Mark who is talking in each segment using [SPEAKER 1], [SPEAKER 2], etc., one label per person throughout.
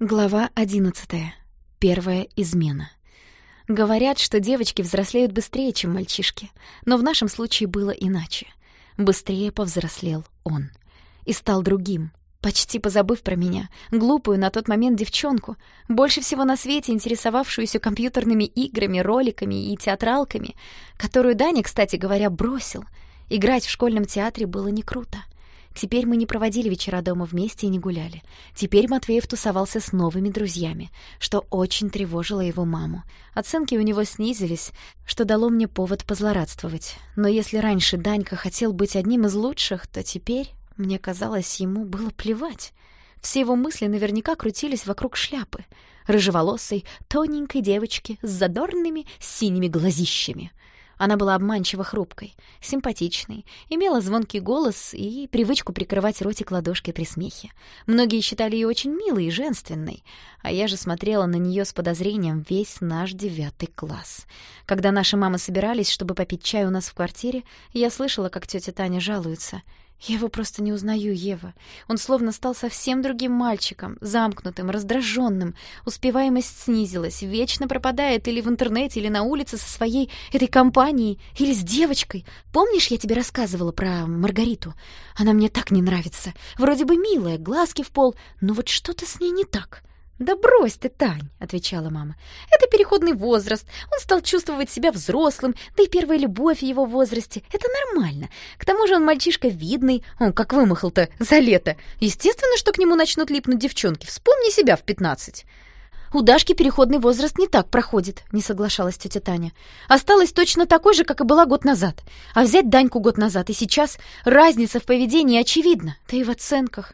[SPEAKER 1] Глава одиннадцатая. Первая измена. Говорят, что девочки взрослеют быстрее, чем мальчишки, но в нашем случае было иначе. Быстрее повзрослел он. И стал другим, почти позабыв про меня, глупую на тот момент девчонку, больше всего на свете интересовавшуюся компьютерными играми, роликами и театралками, которую Даня, кстати говоря, бросил. Играть в школьном театре было не круто. Теперь мы не проводили вечера дома вместе и не гуляли. Теперь Матвеев тусовался с новыми друзьями, что очень тревожило его маму. Оценки у него снизились, что дало мне повод позлорадствовать. Но если раньше Данька хотел быть одним из лучших, то теперь, мне казалось, ему было плевать. Все его мысли наверняка крутились вокруг шляпы, рыжеволосой, тоненькой девочки с задорными синими глазищами — она была обманчиво хрупкой, симпатичной, имела звонкий голос и привычку прикрывать ротик ладошкой при смехе. Многие считали ее очень милой и женственной, а я же смотрела на нее с подозрением весь наш девятый класс. Когда наши мамы собирались, чтобы попить чай у нас в квартире, я слышала, как тетя Таня жалуется — я его просто не узнаю, Ева. Он словно стал совсем другим мальчиком, замкнутым, раздраженным. Успеваемость снизилась, вечно пропадает или в интернете, или на улице со своей этой компанией, или с девочкой. Помнишь, я тебе рассказывала про Маргариту? Она мне так не нравится. Вроде бы милая, глазки в пол, но вот что-то с ней не так. «Да брось ты, Тань!» — отвечала мама. «Это переходный возраст. Он стал чувствовать себя взрослым, да и первая любовь в его возрасте. Это нормально. К тому же он мальчишка видный. Он как вымахал-то за лето. Естественно, что к нему начнут липнуть девчонки. Вспомни себя в пятнадцать». «У Дашки переходный возраст не так проходит», — не соглашалась тетя Таня. «Осталась точно такой же, как и была год назад. А взять Даньку год назад и сейчас разница в поведении очевидна, да и в оценках».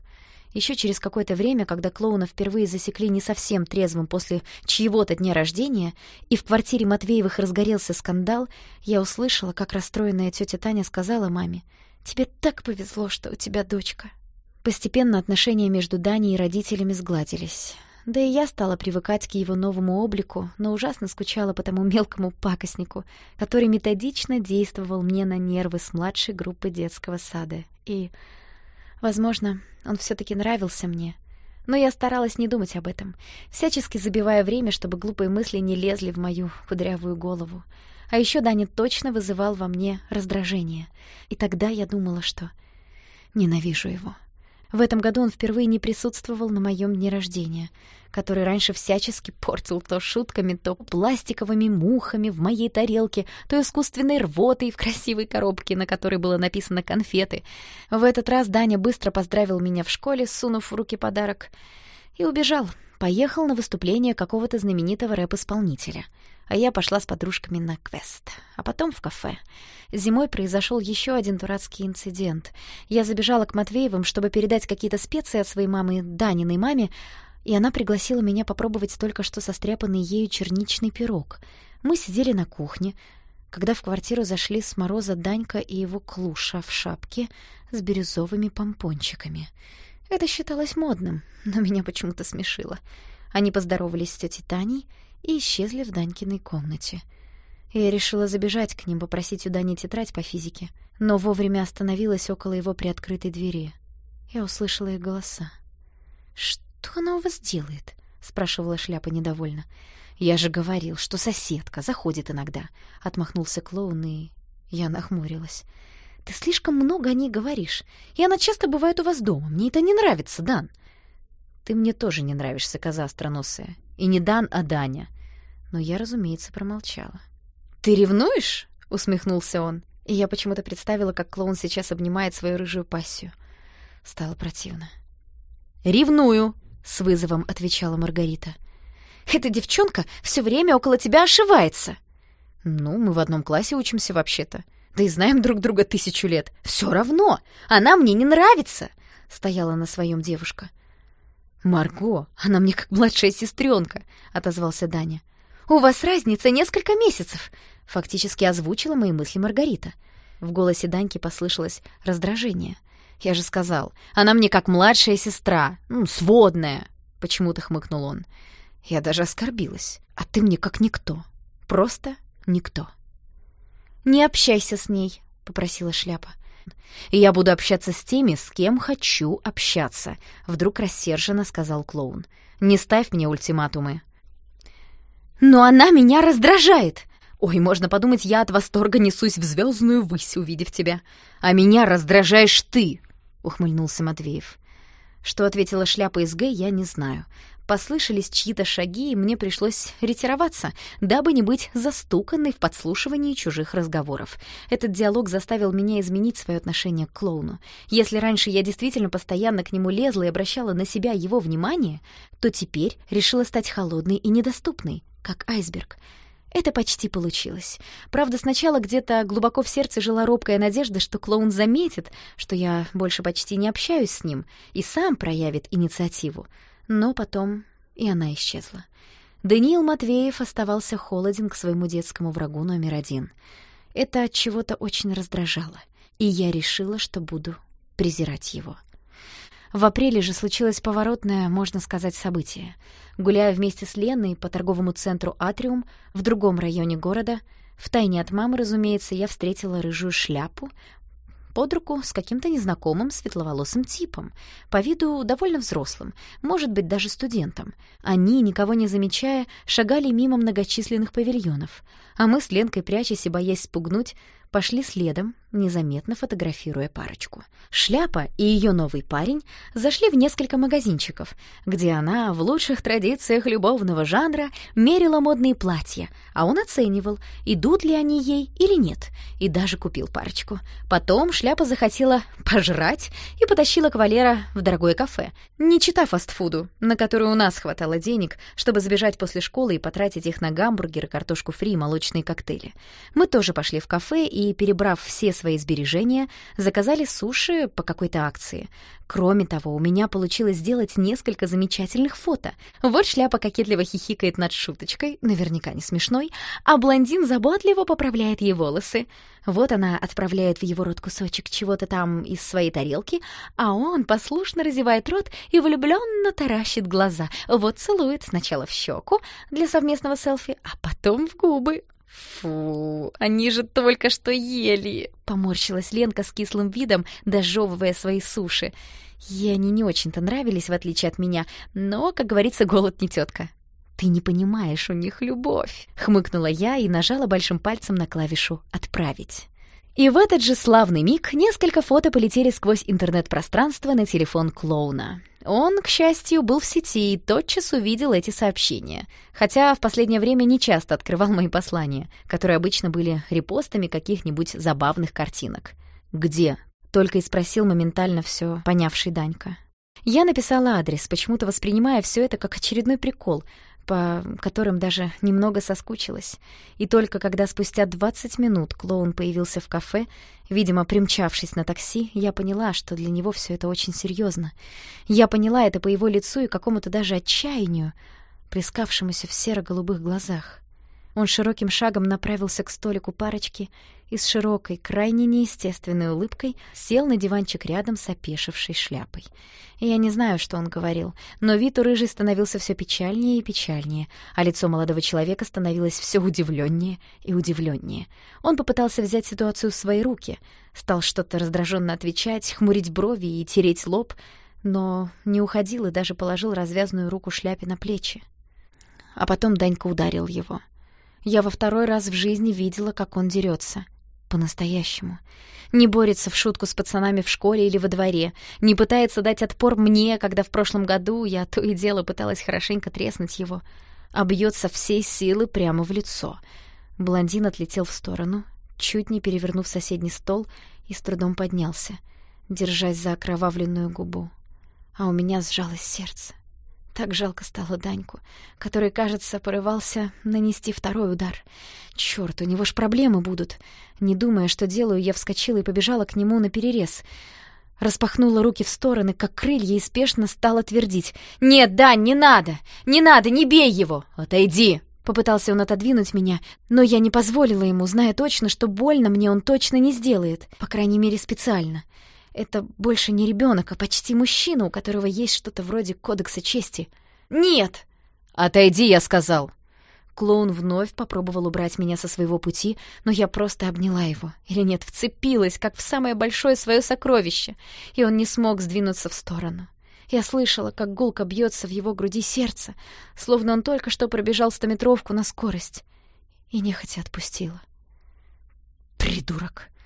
[SPEAKER 1] Еще через какое-то время, когда клоуна впервые засекли не совсем трезвым после чьего-то дня рождения, и в квартире Матвеевых разгорелся скандал, я услышала, как расстроенная тетя Таня сказала маме, «Тебе так повезло, что у тебя дочка». Постепенно отношения между Даней и родителями сгладились. Да и я стала привыкать к его новому облику, но ужасно скучала по тому мелкому пакостнику, который методично действовал мне на нервы с младшей группы детского сада. И Возможно, он все-таки нравился мне. Но я старалась не думать об этом, всячески забивая время, чтобы глупые мысли не лезли в мою кудрявую голову. А еще Даня точно вызывал во мне раздражение. И тогда я думала, что ненавижу его. В этом году он впервые не присутствовал на моем дне рождения, который раньше всячески портил то шутками, то пластиковыми мухами в моей тарелке, то искусственной рвотой в красивой коробке, на которой было написано «конфеты». В этот раз Даня быстро поздравил меня в школе, сунув в руки подарок, и убежал. Поехал на выступление какого-то знаменитого рэп-исполнителя — а я пошла с подружками на квест, а потом в кафе. Зимой произошел еще один дурацкий инцидент. Я забежала к Матвеевым, чтобы передать какие-то специи от своей мамы Даниной маме, и она пригласила меня попробовать только что состряпанный ею черничный пирог. Мы сидели на кухне, когда в квартиру зашли с мороза Данька и его клуша в шапке с бирюзовыми помпончиками. Это считалось модным, но меня почему-то смешило. Они поздоровались с тетей Таней — и исчезли в Данькиной комнате. Я решила забежать к ним, попросить у Дани тетрадь по физике, но вовремя остановилась около его приоткрытой двери. Я услышала их голоса. «Что она у вас делает?» — спрашивала шляпа недовольно. «Я же говорил, что соседка заходит иногда», — отмахнулся клоун, и я нахмурилась. «Ты слишком много о ней говоришь, и она часто бывает у вас дома. Мне это не нравится, Дан». «Ты мне тоже не нравишься, коза остроносая. И не Дан, а Даня. Но я, разумеется, промолчала. «Ты ревнуешь?» — усмехнулся он. И я почему-то представила, как клоун сейчас обнимает свою рыжую пассию. Стало противно. «Ревную!» — с вызовом отвечала Маргарита. «Эта девчонка все время около тебя ошивается!» «Ну, мы в одном классе учимся вообще-то. Да и знаем друг друга тысячу лет. Все равно! Она мне не нравится!» — стояла на своем девушка. «Марго, она мне как младшая сестренка», — отозвался Даня. «У вас разница несколько месяцев», — фактически озвучила мои мысли Маргарита. В голосе Даньки послышалось раздражение. «Я же сказал, она мне как младшая сестра, ну, сводная», — почему-то хмыкнул он. Я даже оскорбилась. «А ты мне как никто. Просто никто». «Не общайся с ней», — попросила шляпа. И я буду общаться с теми, с кем хочу общаться», — вдруг рассерженно сказал клоун. «Не ставь мне ультиматумы». «Но она меня раздражает!» «Ой, можно подумать, я от восторга несусь в звездную высь, увидев тебя. А меня раздражаешь ты!» — ухмыльнулся Матвеев. Что ответила шляпа из Г, я не знаю. Послышались чьи-то шаги, и мне пришлось ретироваться, дабы не быть застуканной в подслушивании чужих разговоров. Этот диалог заставил меня изменить свое отношение к клоуну. Если раньше я действительно постоянно к нему лезла и обращала на себя его внимание, то теперь решила стать холодной и недоступной, как айсберг — это почти получилось. Правда, сначала где-то глубоко в сердце жила робкая надежда, что клоун заметит, что я больше почти не общаюсь с ним, и сам проявит инициативу. Но потом и она исчезла. Даниил Матвеев оставался холоден к своему детскому врагу номер один. Это от чего-то очень раздражало, и я решила, что буду презирать его. В апреле же случилось поворотное, можно сказать, событие. Гуляя вместе с Леной по торговому центру «Атриум» в другом районе города, втайне от мамы, разумеется, я встретила рыжую шляпу, под руку с каким-то незнакомым светловолосым типом, по виду довольно взрослым, может быть, даже студентом. Они, никого не замечая, шагали мимо многочисленных павильонов, а мы с Ленкой, прячась и боясь спугнуть, пошли следом, незаметно фотографируя парочку. Шляпа и ее новый парень зашли в несколько магазинчиков, где она в лучших традициях любовного жанра мерила модные платья, а он оценивал, идут ли они ей или нет, и даже купил парочку. Потом шляпа захотела пожрать и потащила кавалера в дорогое кафе, не чита фастфуду, на который у нас хватало денег, чтобы забежать после школы и потратить их на гамбургеры, картошку фри и молочные коктейли. Мы тоже пошли в кафе и и, перебрав все свои сбережения, заказали суши по какой-то акции. Кроме того, у меня получилось сделать несколько замечательных фото. Вот шляпа кокетливо хихикает над шуточкой, наверняка не смешной, а блондин заботливо поправляет ей волосы. Вот она отправляет в его рот кусочек чего-то там из своей тарелки, а он послушно разевает рот и влюбленно таращит глаза. Вот целует сначала в щеку для совместного селфи, а потом в губы. «Фу, они же только что ели!» — поморщилась Ленка с кислым видом, дожевывая свои суши. Ей они не очень-то нравились, в отличие от меня, но, как говорится, голод не тетка. «Ты не понимаешь, у них любовь!» — хмыкнула я и нажала большим пальцем на клавишу «Отправить». И в этот же славный миг несколько фото полетели сквозь интернет-пространство на телефон клоуна. Он, к счастью, был в сети и тотчас увидел эти сообщения, хотя в последнее время не часто открывал мои послания, которые обычно были репостами каких-нибудь забавных картинок. «Где?» — только и спросил моментально все понявший Данька. Я написала адрес, почему-то воспринимая все это как очередной прикол — по которым даже немного соскучилась. И только когда спустя 20 минут клоун появился в кафе, видимо, примчавшись на такси, я поняла, что для него все это очень серьезно. Я поняла это по его лицу и какому-то даже отчаянию, плескавшемуся в серо-голубых глазах. Он широким шагом направился к столику парочки и с широкой, крайне неестественной улыбкой сел на диванчик рядом с опешившей шляпой. Я не знаю, что он говорил, но вид у рыжей становился все печальнее и печальнее, а лицо молодого человека становилось все удивленнее и удивленнее. Он попытался взять ситуацию в свои руки, стал что-то раздраженно отвечать, хмурить брови и тереть лоб, но не уходил и даже положил развязанную руку шляпе на плечи. А потом Данька ударил его. Я во второй раз в жизни видела, как он дерется — по-настоящему. Не борется в шутку с пацанами в школе или во дворе, не пытается дать отпор мне, когда в прошлом году я то и дело пыталась хорошенько треснуть его, а бьет со всей силы прямо в лицо. Блондин отлетел в сторону, чуть не перевернув соседний стол, и с трудом поднялся, держась за окровавленную губу. А у меня сжалось сердце. Так жалко стало Даньку, который, кажется, порывался нанести второй удар. Чёрт, у него ж проблемы будут. Не думая, что делаю, я вскочила и побежала к нему на перерез. Распахнула руки в стороны, как крылья, и спешно стала твердить. «Нет, Дань, не надо! Не надо, не бей его! Отойди!» Попытался он отодвинуть меня, но я не позволила ему, зная точно, что больно мне он точно не сделает, по крайней мере, специально. Это больше не ребенок, а почти мужчина, у которого есть что-то вроде кодекса чести. «Нет!» «Отойди, я сказал!» Клоун вновь попробовал убрать меня со своего пути, но я просто обняла его. Или нет, вцепилась, как в самое большое свое сокровище, и он не смог сдвинуться в сторону. Я слышала, как гулко бьется в его груди сердце, словно он только что пробежал стометровку на скорость, и нехотя отпустила. «Придурок!» —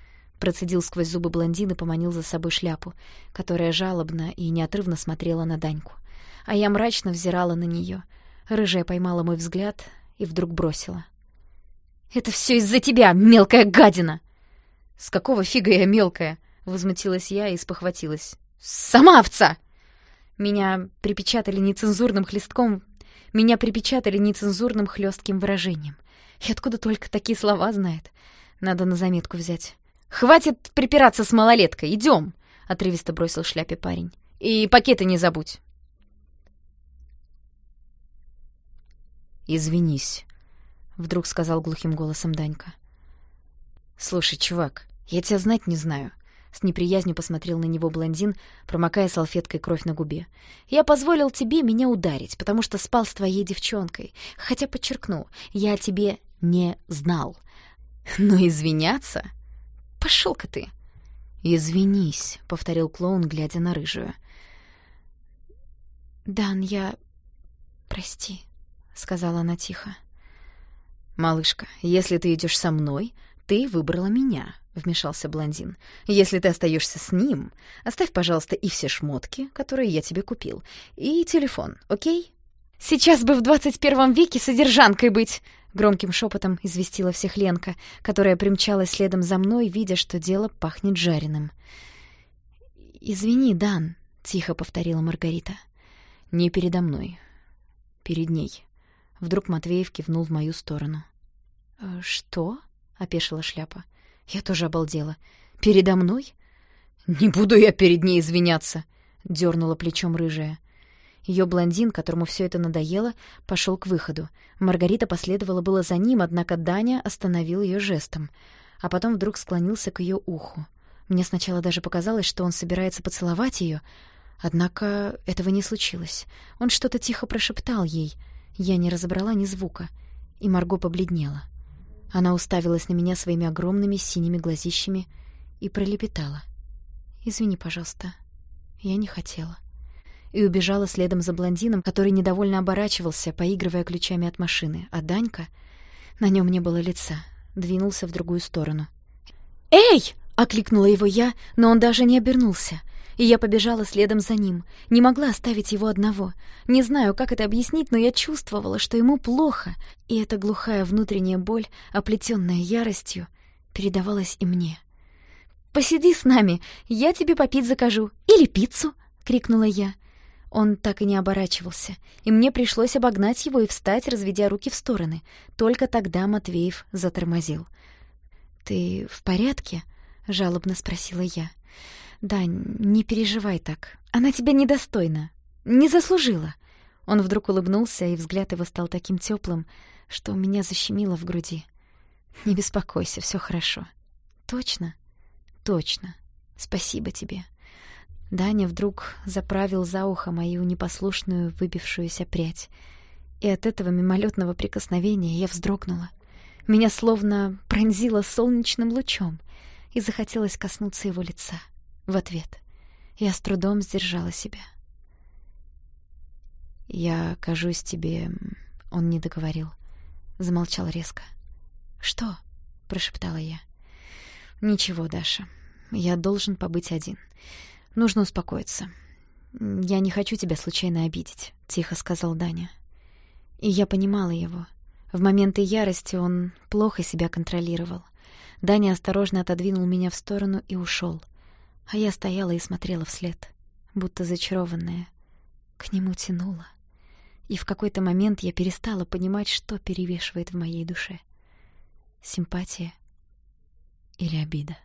[SPEAKER 1] процедил сквозь зубы блондин и поманил за собой шляпу, которая жалобно и неотрывно смотрела на Даньку. А я мрачно взирала на нее. Рыжая поймала мой взгляд и вдруг бросила. «Это все из-за тебя, мелкая гадина!» «С какого фига я мелкая?» — возмутилась я и спохватилась. «Сама овца!» Меня припечатали нецензурным хлестком, меня припечатали нецензурным хлестким выражением. И откуда только такие слова знает? Надо на заметку взять. «Хватит припираться с малолеткой, идем!» — отрывисто бросил шляпе парень. «И пакеты не забудь!»
[SPEAKER 2] «Извинись», — вдруг сказал глухим голосом Данька. «Слушай, чувак, я тебя знать не знаю. С неприязнью посмотрел на него блондин, промокая салфеткой кровь на губе. «Я позволил тебе меня ударить, потому что спал с твоей девчонкой. Хотя, подчеркну, я тебе не знал. Но извиняться? Пошел-ка ты!» «Извинись», — повторил клоун, глядя на рыжую.
[SPEAKER 1] «Дан, я... прости», — сказала она тихо.
[SPEAKER 2] «Малышка, если ты идешь со мной, ты выбрала меня», — вмешался блондин. «Если ты остаешься с ним, оставь, пожалуйста, и все шмотки, которые я тебе купил, и телефон, окей?»
[SPEAKER 1] «Сейчас бы в двадцать первом веке содержанкой быть!» — громким шепотом известила всех Ленка, которая примчалась следом за мной, видя, что дело пахнет жареным. «Извини, Дан», — тихо повторила Маргарита.
[SPEAKER 2] «Не передо мной. Перед ней». Вдруг Матвеев кивнул в мою сторону.
[SPEAKER 1] «Э, «Что?» — опешила шляпа.
[SPEAKER 2] Я тоже обалдела. «Передо мной?» «Не буду я перед ней извиняться!» — дернула плечом рыжая. Ее блондин, которому все это надоело, пошел к выходу. Маргарита последовала было за ним, однако Даня остановил ее жестом, а потом вдруг склонился к ее уху. Мне сначала даже показалось, что он собирается поцеловать ее, однако этого не случилось. Он что-то тихо прошептал ей. Я не разобрала ни звука, и Марго побледнела. Она уставилась на меня своими огромными синими глазищами и пролепетала. «Извини, пожалуйста, я не хотела». И убежала следом за блондином, который недовольно оборачивался, поигрывая ключами от машины, а Данька... На нем не было лица, двинулся в другую сторону. «Эй!» — окликнула его я, но он даже не обернулся — и я побежала следом за ним. Не могла оставить его одного. Не знаю, как это объяснить, но я чувствовала, что ему плохо, и эта глухая внутренняя боль, оплетенная яростью, передавалась и мне. «Посиди с нами, я тебе попить закажу. Или пиццу!» — крикнула я. Он так и не оборачивался, и мне пришлось обогнать его и встать, разведя руки в стороны. Только тогда Матвеев затормозил. «Ты в порядке?» — жалобно спросила я. «Дань, не переживай так. Она тебя недостойна. Не заслужила». Он вдруг улыбнулся, и взгляд его стал таким теплым, что у меня защемило в груди. «Не беспокойся, все хорошо». «Точно?» «Точно. Спасибо тебе». Даня вдруг заправил за ухо мою непослушную выбившуюся прядь, и от этого мимолетного прикосновения я вздрогнула. Меня словно пронзило солнечным лучом, и захотелось коснуться его лица в ответ. Я с трудом сдержала себя. «Я кажусь тебе...» — он не договорил. Замолчал резко. «Что?» — прошептала я. «Ничего, Даша. Я должен побыть один. Нужно успокоиться. Я не хочу тебя случайно обидеть», — тихо сказал Даня. И я понимала его. В моменты ярости он плохо себя контролировал. Даня осторожно отодвинул меня в сторону и ушел — а я стояла и смотрела вслед, будто зачарованная. К нему тянула. И в какой-то момент я перестала понимать, что перевешивает в моей душе. Симпатия или обида.